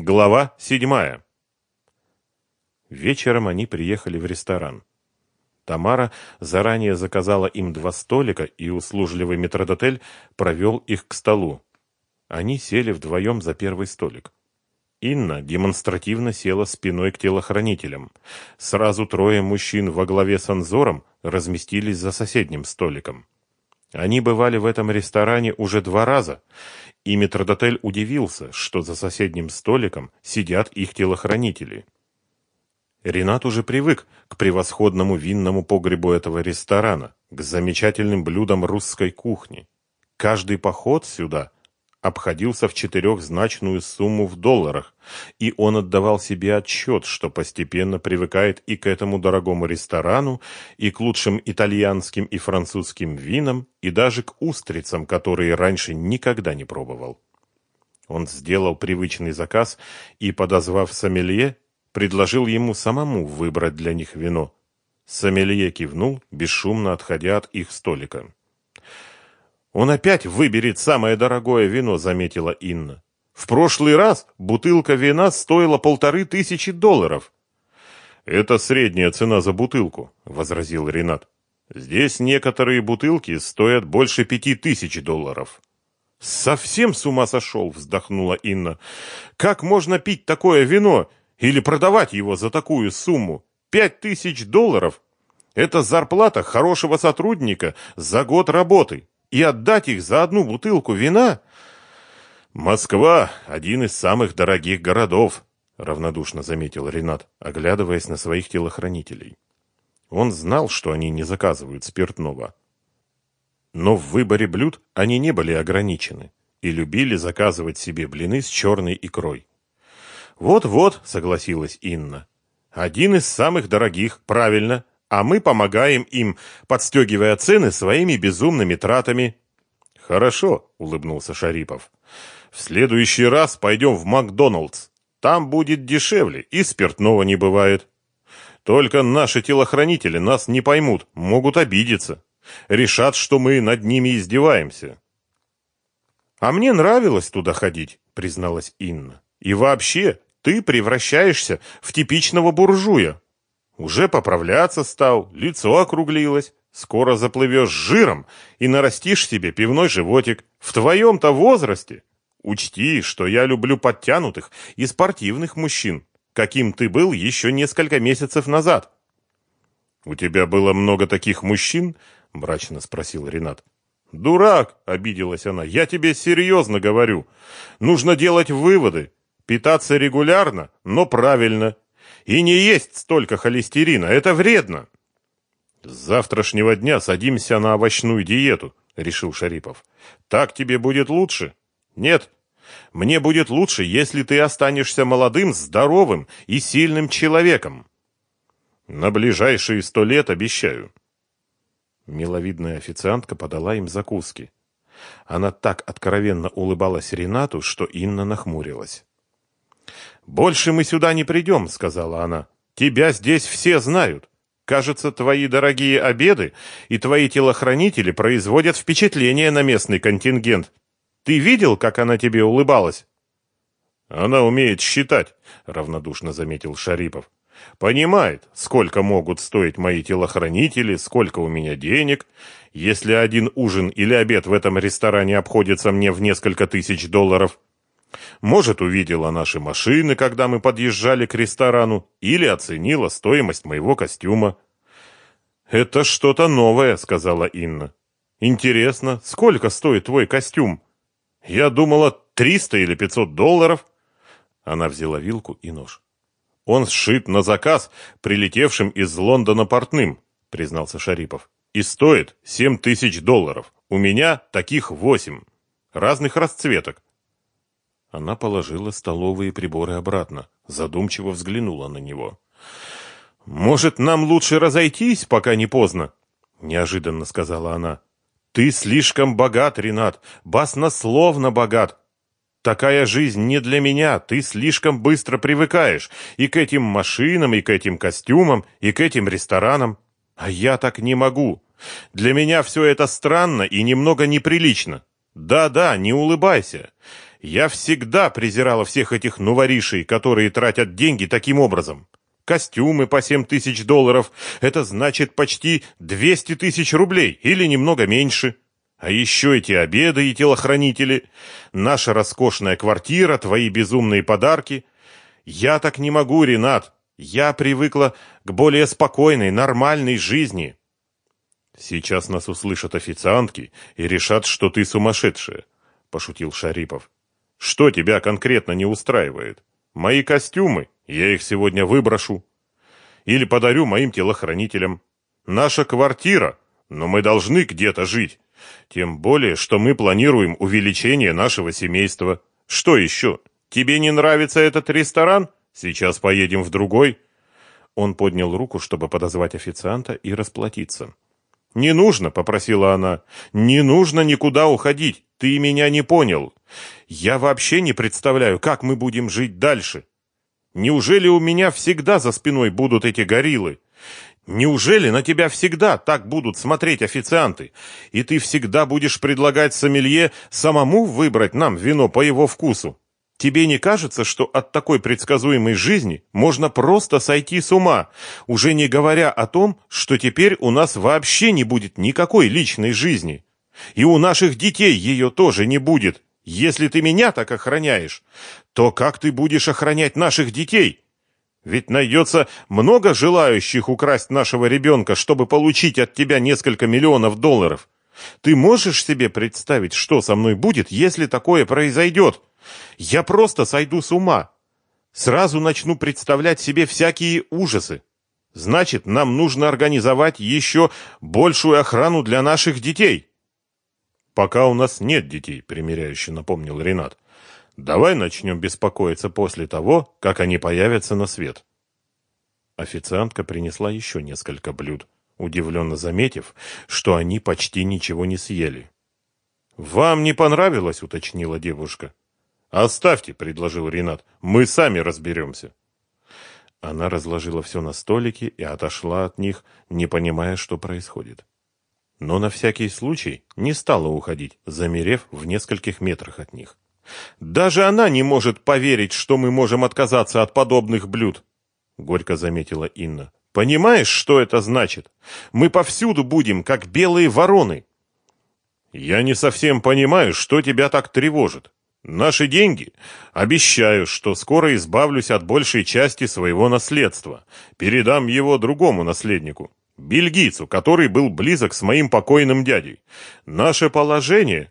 Глава седьмая. Вечером они приехали в ресторан. Тамара заранее заказала им два столика, и услужливый метрдотель провел их к столу. Они сели вдвоем за первый столик. Инна демонстративно села спиной к телохранителям. Сразу трое мужчин во главе с Анзором разместились за соседним столиком. Они бывали в этом ресторане уже два раза, и метрдотель удивился, что за соседним столиком сидят их телохранители. Ренат уже привык к превосходному винному погребу этого ресторана, к замечательным блюдам русской кухни. Каждый поход сюда обходился в четырехзначную сумму в долларах, и он отдавал себе отчет, что постепенно привыкает и к этому дорогому ресторану, и к лучшим итальянским и французским винам, и даже к устрицам, которые раньше никогда не пробовал. Он сделал привычный заказ и, подозвав сомелье, предложил ему самому выбрать для них вино. Сомелье кивнул, бесшумно отходя от их столика. Он опять выберет самое дорогое вино, заметила Инна. В прошлый раз бутылка вина стоила полторы тысячи долларов. Это средняя цена за бутылку, возразил Ренат. Здесь некоторые бутылки стоят больше пяти тысяч долларов. Совсем с ума сошел, вздохнула Инна. Как можно пить такое вино или продавать его за такую сумму? Пять тысяч долларов? Это зарплата хорошего сотрудника за год работы и отдать их за одну бутылку вина? Москва – один из самых дорогих городов, равнодушно заметил Ренат, оглядываясь на своих телохранителей. Он знал, что они не заказывают спиртного. Но в выборе блюд они не были ограничены и любили заказывать себе блины с черной икрой. «Вот-вот», — согласилась Инна. «Один из самых дорогих, правильно а мы помогаем им, подстегивая цены своими безумными тратами. Хорошо, улыбнулся Шарипов. В следующий раз пойдем в Макдоналдс. Там будет дешевле, и спиртного не бывает. Только наши телохранители нас не поймут, могут обидеться. Решат, что мы над ними издеваемся. А мне нравилось туда ходить, призналась Инна. И вообще, ты превращаешься в типичного буржуя. Уже поправляться стал, лицо округлилось. Скоро заплывешь жиром и нарастишь себе пивной животик. В твоем-то возрасте. Учти, что я люблю подтянутых и спортивных мужчин, каким ты был еще несколько месяцев назад. У тебя было много таких мужчин? мрачно спросил Ренат. Дурак, обиделась она. Я тебе серьезно говорю. Нужно делать выводы, питаться регулярно, но правильно и не есть столько холестерина, это вредно. С завтрашнего дня садимся на овощную диету, решил Шарипов. Так тебе будет лучше? Нет. Мне будет лучше, если ты останешься молодым, здоровым и сильным человеком. На ближайшие сто лет обещаю. Миловидная официантка подала им закуски. Она так откровенно улыбалась Ренату, что Инна нахмурилась. «Больше мы сюда не придем», — сказала она. «Тебя здесь все знают. Кажется, твои дорогие обеды и твои телохранители производят впечатление на местный контингент. Ты видел, как она тебе улыбалась?» «Она умеет считать», — равнодушно заметил Шарипов. «Понимает, сколько могут стоить мои телохранители, сколько у меня денег. Если один ужин или обед в этом ресторане обходится мне в несколько тысяч долларов, может, увидела наши машины, когда мы подъезжали к ресторану, или оценила стоимость моего костюма. «Это что-то новое», — сказала Инна. «Интересно, сколько стоит твой костюм?» «Я думала, триста или пятьсот долларов». Она взяла вилку и нож. «Он сшит на заказ, прилетевшим из Лондона портным», — признался Шарипов. «И стоит семь тысяч долларов. У меня таких восемь. Разных расцветок. Она положила столовые приборы обратно, задумчиво взглянула на него. «Может, нам лучше разойтись, пока не поздно?» — неожиданно сказала она. «Ты слишком богат, Ренат, баснословно богат. Такая жизнь не для меня, ты слишком быстро привыкаешь и к этим машинам, и к этим костюмам, и к этим ресторанам. А я так не могу. Для меня все это странно и немного неприлично. Да-да, не улыбайся. Я всегда презирала всех этих новоришей, которые тратят деньги таким образом. Костюмы по семь тысяч долларов – это значит почти двести тысяч рублей или немного меньше. А еще эти обеды и телохранители, наша роскошная квартира, твои безумные подарки. Я так не могу, Ренат. Я привыкла к более спокойной, нормальной жизни. Сейчас нас услышат официантки и решат, что ты сумасшедшая, пошутил Шарипов. Что тебя конкретно не устраивает? Мои костюмы, я их сегодня выброшу или подарю моим телохранителям. Наша квартира, но мы должны где-то жить. Тем более, что мы планируем увеличение нашего семейства. Что еще? Тебе не нравится этот ресторан? Сейчас поедем в другой. Он поднял руку, чтобы подозвать официанта и расплатиться. Не нужно, попросила она. Не нужно никуда уходить. Ты меня не понял. Я вообще не представляю, как мы будем жить дальше. Неужели у меня всегда за спиной будут эти гориллы? Неужели на тебя всегда так будут смотреть официанты, и ты всегда будешь предлагать сомелье самому выбрать нам вино по его вкусу? Тебе не кажется, что от такой предсказуемой жизни можно просто сойти с ума, уже не говоря о том, что теперь у нас вообще не будет никакой личной жизни? И у наших детей ее тоже не будет. Если ты меня так охраняешь, то как ты будешь охранять наших детей? Ведь найдется много желающих украсть нашего ребенка, чтобы получить от тебя несколько миллионов долларов. Ты можешь себе представить, что со мной будет, если такое произойдет? Я просто сойду с ума. Сразу начну представлять себе всякие ужасы. Значит, нам нужно организовать еще большую охрану для наших детей. Пока у нас нет детей, примиряюще напомнил Ренат. Давай начнем беспокоиться после того, как они появятся на свет. Официантка принесла еще несколько блюд, удивленно заметив, что они почти ничего не съели. «Вам не понравилось?» — уточнила девушка. «Оставьте», — предложил Ренат, — «мы сами разберемся». Она разложила все на столике и отошла от них, не понимая, что происходит. Но на всякий случай не стала уходить, замерев в нескольких метрах от них. Даже она не может поверить, что мы можем отказаться от подобных блюд, горько заметила Инна. Понимаешь, что это значит? Мы повсюду будем, как белые вороны. Я не совсем понимаю, что тебя так тревожит. Наши деньги? Обещаю, что скоро избавлюсь от большей части своего наследства. Передам его другому наследнику, бельгийцу, который был близок с моим покойным дядей. Наше положение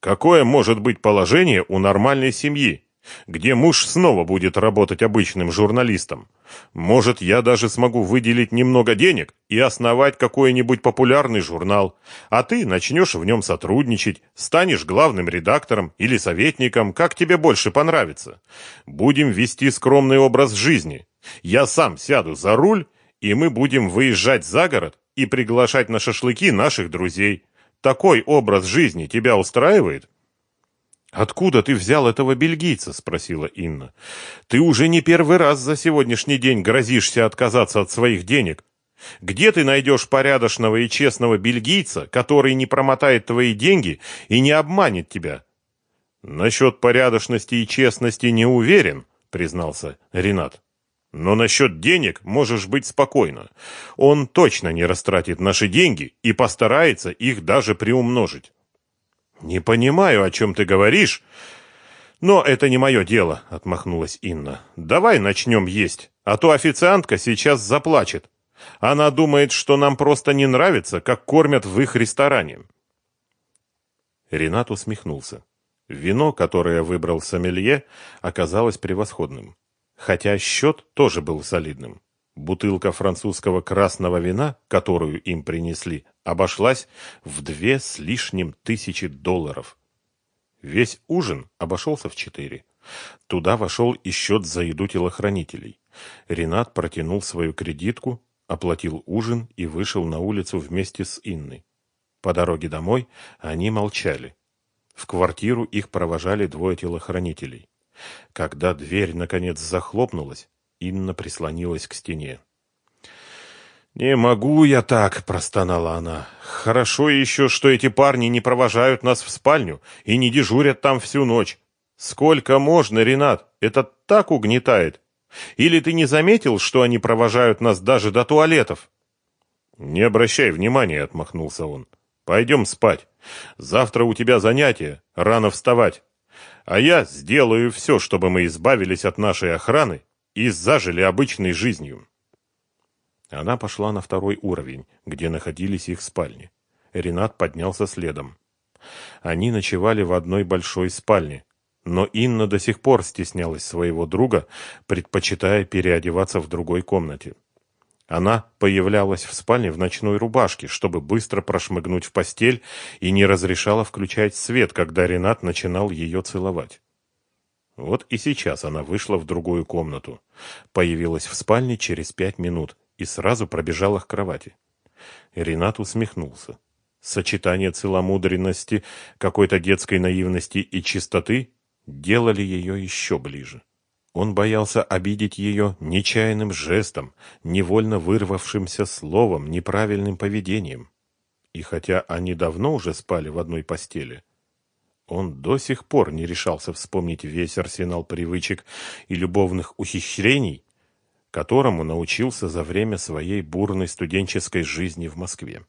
Какое может быть положение у нормальной семьи, где муж снова будет работать обычным журналистом? Может, я даже смогу выделить немного денег и основать какой-нибудь популярный журнал, а ты начнешь в нем сотрудничать, станешь главным редактором или советником, как тебе больше понравится. Будем вести скромный образ жизни. Я сам сяду за руль, и мы будем выезжать за город и приглашать на шашлыки наших друзей. Такой образ жизни тебя устраивает? Откуда ты взял этого бельгийца, спросила Инна. Ты уже не первый раз за сегодняшний день грозишься отказаться от своих денег. Где ты найдешь порядочного и честного бельгийца, который не промотает твои деньги и не обманет тебя? Насчет порядочности и честности не уверен, признался Ренат. Но насчет денег можешь быть спокойна. Он точно не растратит наши деньги и постарается их даже приумножить. Не понимаю, о чем ты говоришь, но это не мое дело, отмахнулась Инна. Давай начнем есть, а то официантка сейчас заплачет. Она думает, что нам просто не нравится, как кормят в их ресторане. Ренат усмехнулся. Вино, которое выбрал сомелье, оказалось превосходным. Хотя счет тоже был солидным. Бутылка французского красного вина, которую им принесли, обошлась в две с лишним тысячи долларов. Весь ужин обошелся в четыре. Туда вошел и счет за еду телохранителей. Ренат протянул свою кредитку, оплатил ужин и вышел на улицу вместе с Инной. По дороге домой они молчали. В квартиру их провожали двое телохранителей. Когда дверь, наконец, захлопнулась, Инна прислонилась к стене. «Не могу я так», — простонала она. «Хорошо еще, что эти парни не провожают нас в спальню и не дежурят там всю ночь. Сколько можно, Ренат? Это так угнетает. Или ты не заметил, что они провожают нас даже до туалетов? Не обращай внимания, отмахнулся он. Пойдем спать. Завтра у тебя занятия, рано вставать. А я сделаю все, чтобы мы избавились от нашей охраны и зажили обычной жизнью. Она пошла на второй уровень, где находились их спальни. Ренат поднялся следом. Они ночевали в одной большой спальне, но Инна до сих пор стеснялась своего друга, предпочитая переодеваться в другой комнате. Она появлялась в спальне в ночной рубашке, чтобы быстро прошмыгнуть в постель, и не разрешала включать свет, когда Ренат начинал ее целовать. Вот и сейчас она вышла в другую комнату, появилась в спальне через пять минут и сразу пробежала к кровати. Ренат усмехнулся. Сочетание целомудренности, какой-то детской наивности и чистоты делали ее еще ближе. Он боялся обидеть ее нечаянным жестом, невольно вырвавшимся словом, неправильным поведением. И хотя они давно уже спали в одной постели, он до сих пор не решался вспомнить весь арсенал привычек и любовных ухищрений, которому научился за время своей бурной студенческой жизни в Москве.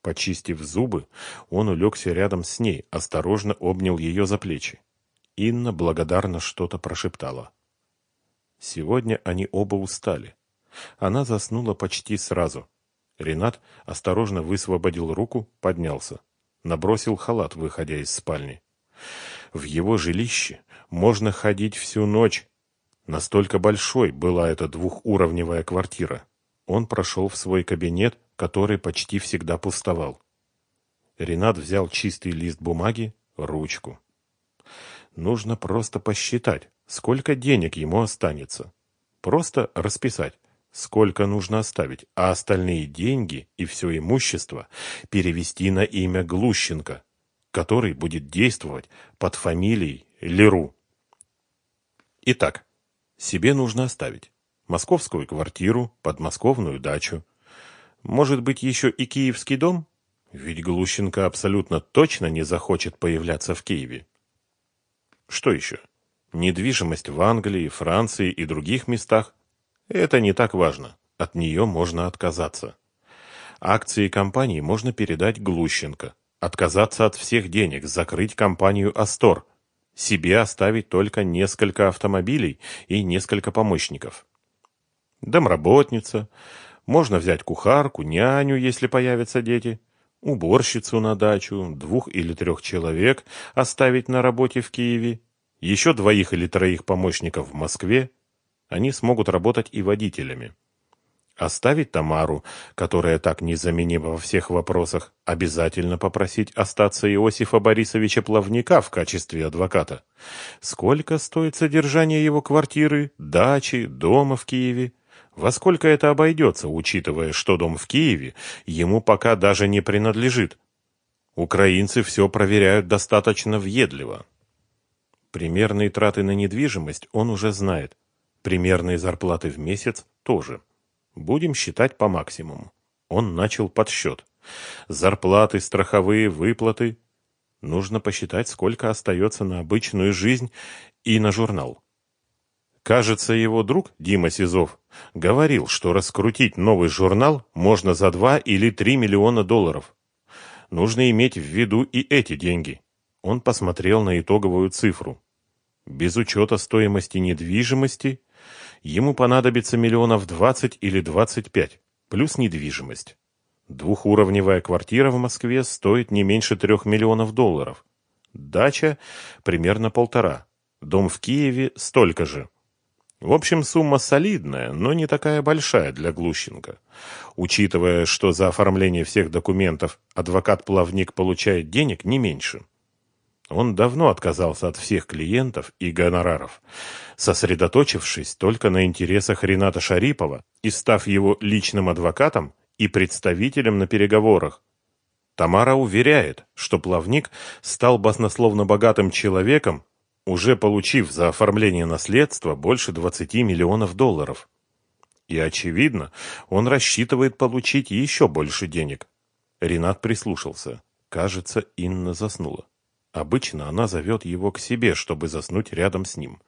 Почистив зубы, он улегся рядом с ней, осторожно обнял ее за плечи. Инна благодарно что-то прошептала. Сегодня они оба устали. Она заснула почти сразу. Ренат осторожно высвободил руку, поднялся. Набросил халат, выходя из спальни. В его жилище можно ходить всю ночь, Настолько большой была эта двухуровневая квартира. Он прошел в свой кабинет, который почти всегда пустовал. Ренат взял чистый лист бумаги, ручку. Нужно просто посчитать, сколько денег ему останется. Просто расписать, сколько нужно оставить, а остальные деньги и все имущество перевести на имя Глущенко, который будет действовать под фамилией Леру. Итак, себе нужно оставить. Московскую квартиру, подмосковную дачу. Может быть, еще и киевский дом? Ведь Глущенко абсолютно точно не захочет появляться в Киеве. Что еще? Недвижимость в Англии, Франции и других местах? Это не так важно. От нее можно отказаться. Акции компании можно передать Глущенко. Отказаться от всех денег, закрыть компанию «Астор», себе оставить только несколько автомобилей и несколько помощников. Домработница, можно взять кухарку, няню, если появятся дети, уборщицу на дачу, двух или трех человек оставить на работе в Киеве, еще двоих или троих помощников в Москве. Они смогут работать и водителями. Оставить Тамару, которая так незаменима во всех вопросах, обязательно попросить остаться Иосифа Борисовича Плавника в качестве адвоката. Сколько стоит содержание его квартиры, дачи, дома в Киеве? Во сколько это обойдется, учитывая, что дом в Киеве ему пока даже не принадлежит? Украинцы все проверяют достаточно въедливо. Примерные траты на недвижимость он уже знает. Примерные зарплаты в месяц тоже. Будем считать по максимуму. Он начал подсчет. Зарплаты, страховые выплаты. Нужно посчитать, сколько остается на обычную жизнь и на журнал. Кажется, его друг Дима Сизов говорил, что раскрутить новый журнал можно за 2 или 3 миллиона долларов. Нужно иметь в виду и эти деньги. Он посмотрел на итоговую цифру. Без учета стоимости недвижимости ему понадобится миллионов 20 или 25, плюс недвижимость. Двухуровневая квартира в Москве стоит не меньше трех миллионов долларов. Дача примерно полтора. Дом в Киеве столько же. В общем, сумма солидная, но не такая большая для Глущенко. Учитывая, что за оформление всех документов адвокат-плавник получает денег не меньше. Он давно отказался от всех клиентов и гонораров, сосредоточившись только на интересах Рената Шарипова и став его личным адвокатом и представителем на переговорах. Тамара уверяет, что плавник стал баснословно богатым человеком, уже получив за оформление наследства больше 20 миллионов долларов. И, очевидно, он рассчитывает получить еще больше денег. Ренат прислушался. Кажется, Инна заснула. Обычно она зовет его к себе, чтобы заснуть рядом с ним.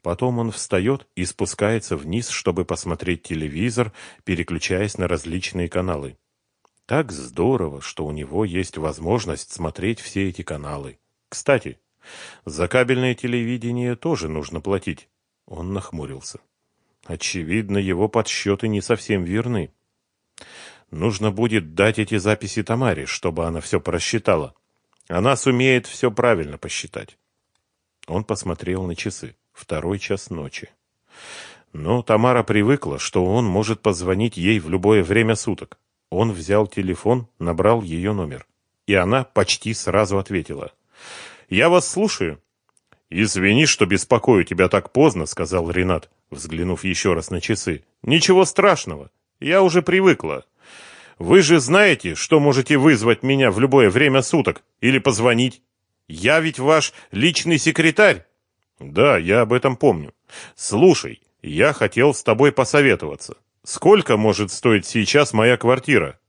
Потом он встает и спускается вниз, чтобы посмотреть телевизор, переключаясь на различные каналы. Так здорово, что у него есть возможность смотреть все эти каналы. Кстати, за кабельное телевидение тоже нужно платить. Он нахмурился. Очевидно, его подсчеты не совсем верны. Нужно будет дать эти записи Тамаре, чтобы она все просчитала. Она сумеет все правильно посчитать. Он посмотрел на часы. Второй час ночи. Но Тамара привыкла, что он может позвонить ей в любое время суток. Он взял телефон, набрал ее номер. И она почти сразу ответила. «Я вас слушаю». «Извини, что беспокою тебя так поздно», — сказал Ренат, взглянув еще раз на часы. «Ничего страшного. Я уже привыкла. Вы же знаете, что можете вызвать меня в любое время суток или позвонить. Я ведь ваш личный секретарь». «Да, я об этом помню. Слушай, я хотел с тобой посоветоваться. Сколько может стоить сейчас моя квартира?»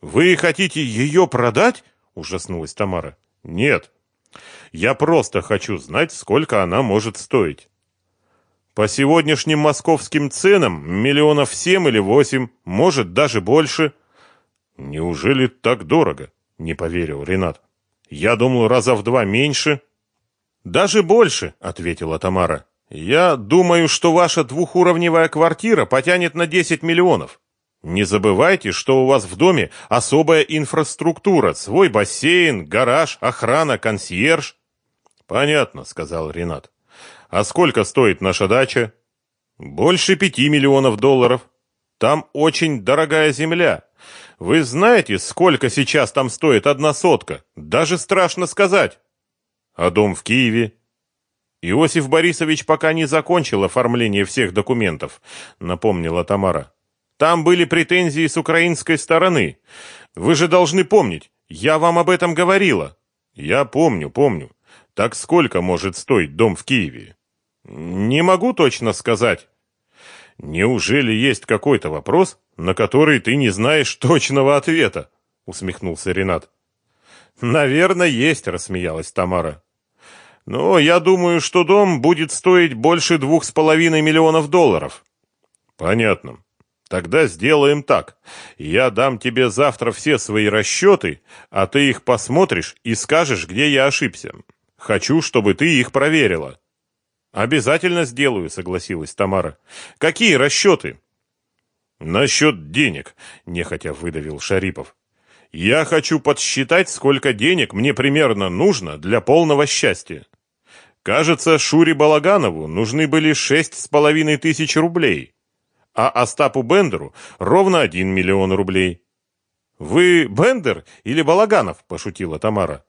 «Вы хотите ее продать?» — ужаснулась Тамара. «Нет. Я просто хочу знать, сколько она может стоить». «По сегодняшним московским ценам миллионов семь или восемь, может, даже больше». «Неужели так дорого?» — не поверил Ренат. «Я думал, раза в два меньше». «Даже больше», — ответила Тамара. «Я думаю, что ваша двухуровневая квартира потянет на 10 миллионов. Не забывайте, что у вас в доме особая инфраструктура, свой бассейн, гараж, охрана, консьерж». «Понятно», — сказал Ренат. «А сколько стоит наша дача?» «Больше пяти миллионов долларов. Там очень дорогая земля. Вы знаете, сколько сейчас там стоит одна сотка? Даже страшно сказать». А дом в Киеве? Иосиф Борисович пока не закончил оформление всех документов, напомнила Тамара. Там были претензии с украинской стороны. Вы же должны помнить, я вам об этом говорила. Я помню, помню. Так сколько может стоить дом в Киеве? Не могу точно сказать. Неужели есть какой-то вопрос, на который ты не знаешь точного ответа? усмехнулся Ренат. Наверное, есть, рассмеялась Тамара. Но я думаю, что дом будет стоить больше двух с половиной миллионов долларов. Понятно. Тогда сделаем так. Я дам тебе завтра все свои расчеты, а ты их посмотришь и скажешь, где я ошибся. Хочу, чтобы ты их проверила. Обязательно сделаю, согласилась Тамара. Какие расчеты? Насчет денег, нехотя выдавил Шарипов. Я хочу подсчитать, сколько денег мне примерно нужно для полного счастья. Кажется, Шуре Балаганову нужны были шесть с половиной тысяч рублей, а Остапу Бендеру ровно один миллион рублей. «Вы Бендер или Балаганов?» – пошутила Тамара.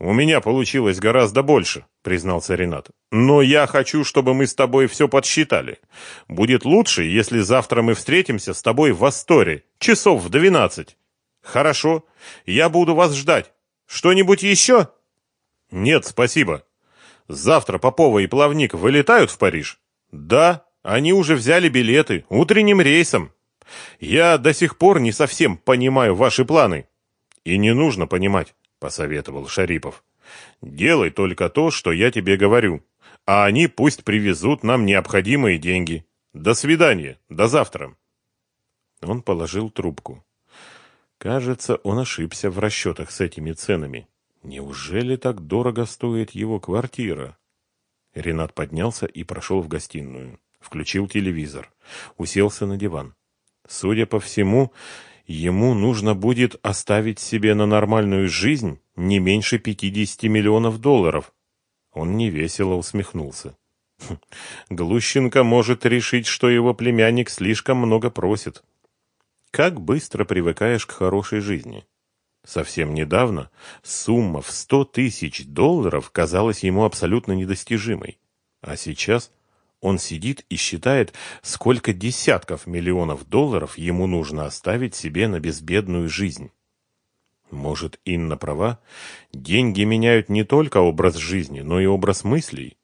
«У меня получилось гораздо больше», — признался Ренат. «Но я хочу, чтобы мы с тобой все подсчитали. Будет лучше, если завтра мы встретимся с тобой в Асторе, часов в двенадцать. Хорошо, я буду вас ждать. Что-нибудь еще?» «Нет, спасибо. Завтра Попова и Плавник вылетают в Париж? Да, они уже взяли билеты утренним рейсом. Я до сих пор не совсем понимаю ваши планы. И не нужно понимать, посоветовал Шарипов. Делай только то, что я тебе говорю, а они пусть привезут нам необходимые деньги. До свидания, до завтра. Он положил трубку. Кажется, он ошибся в расчетах с этими ценами. Неужели так дорого стоит его квартира? Ренат поднялся и прошел в гостиную. Включил телевизор. Уселся на диван. Судя по всему, ему нужно будет оставить себе на нормальную жизнь не меньше 50 миллионов долларов. Он невесело усмехнулся. Хм, Глущенко может решить, что его племянник слишком много просит. Как быстро привыкаешь к хорошей жизни. Совсем недавно сумма в 100 тысяч долларов казалась ему абсолютно недостижимой. А сейчас он сидит и считает, сколько десятков миллионов долларов ему нужно оставить себе на безбедную жизнь. Может, Инна права? Деньги меняют не только образ жизни, но и образ мыслей.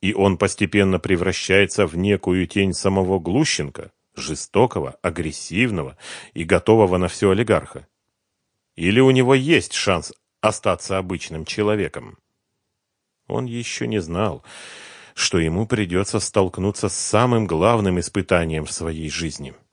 И он постепенно превращается в некую тень самого Глущенко, жестокого, агрессивного и готового на все олигарха. Или у него есть шанс остаться обычным человеком. Он еще не знал, что ему придется столкнуться с самым главным испытанием в своей жизни –